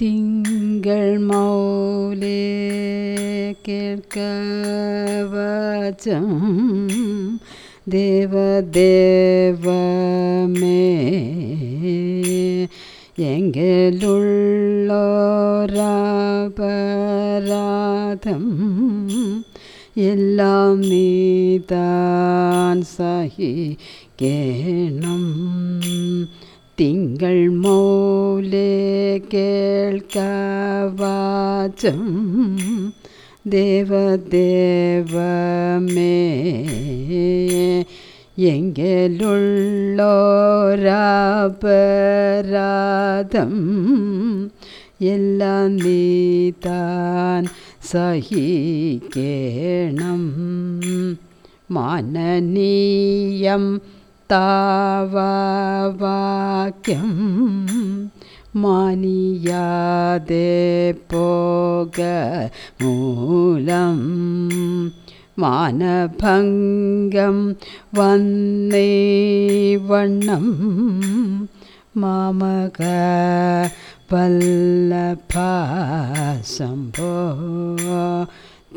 திங்கள் மௌலே கேட்க வச்சம் தேவதேவமே எங்களுள்ளோராபராதம் எல்லாம் நீதான் சகி கேணம் திங்கள் மௌலே കേൾക്കവാചം ദേവദേവമേ എങ്കിലുള്ളൊരപരാധം എല്ലാം നീതാൻ സഹിക്കേണം മാനനീയം താവാക്യം മാനിയാതെ പോക മൂലം മാനഭംഗം വന്നേ വണ്ണം. മാമക വല്ലഭംഭോ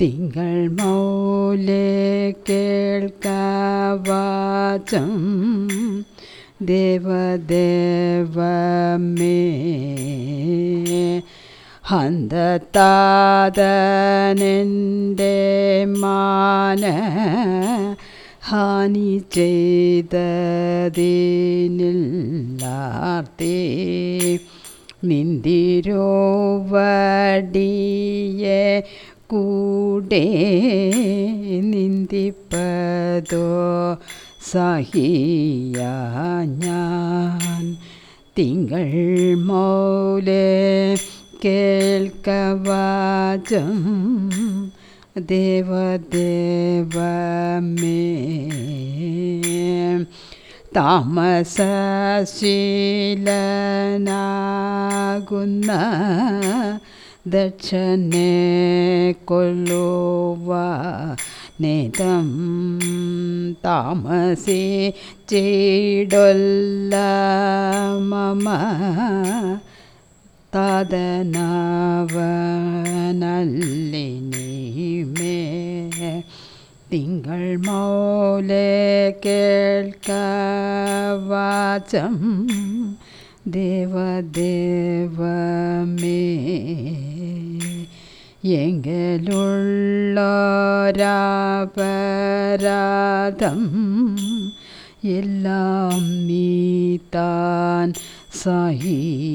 തിങ്കൾ മൗലേ കേൾക്കവാചം. ദേവദേവമേ ഹന്തതാതനെന്റെ മാന ഹാനി ചെയ്തതിനില്ലാർത്തേ നിന്തിരോവടിയെ കൂടെ നിന്ദിപ്പതോ? സഹിയ ഞാൻ തിങ്കൾ മൗലേ കേൾക്കവാചം ദേവദേവമേ. താമസശീലനാകുന്ന ദക്ഷനെ കൊല്ലുവ നേതം താമസി ചീടൊല്ല മമ താതനവനല്ലിനിമേ തിങ്കൾ മൗലേ കേൾക്കവാചം ദേവദേവമേ എങ്കിലുള്ളൊരപരാധം എല്ലാം നീ താൻ സഹിക്കേണം.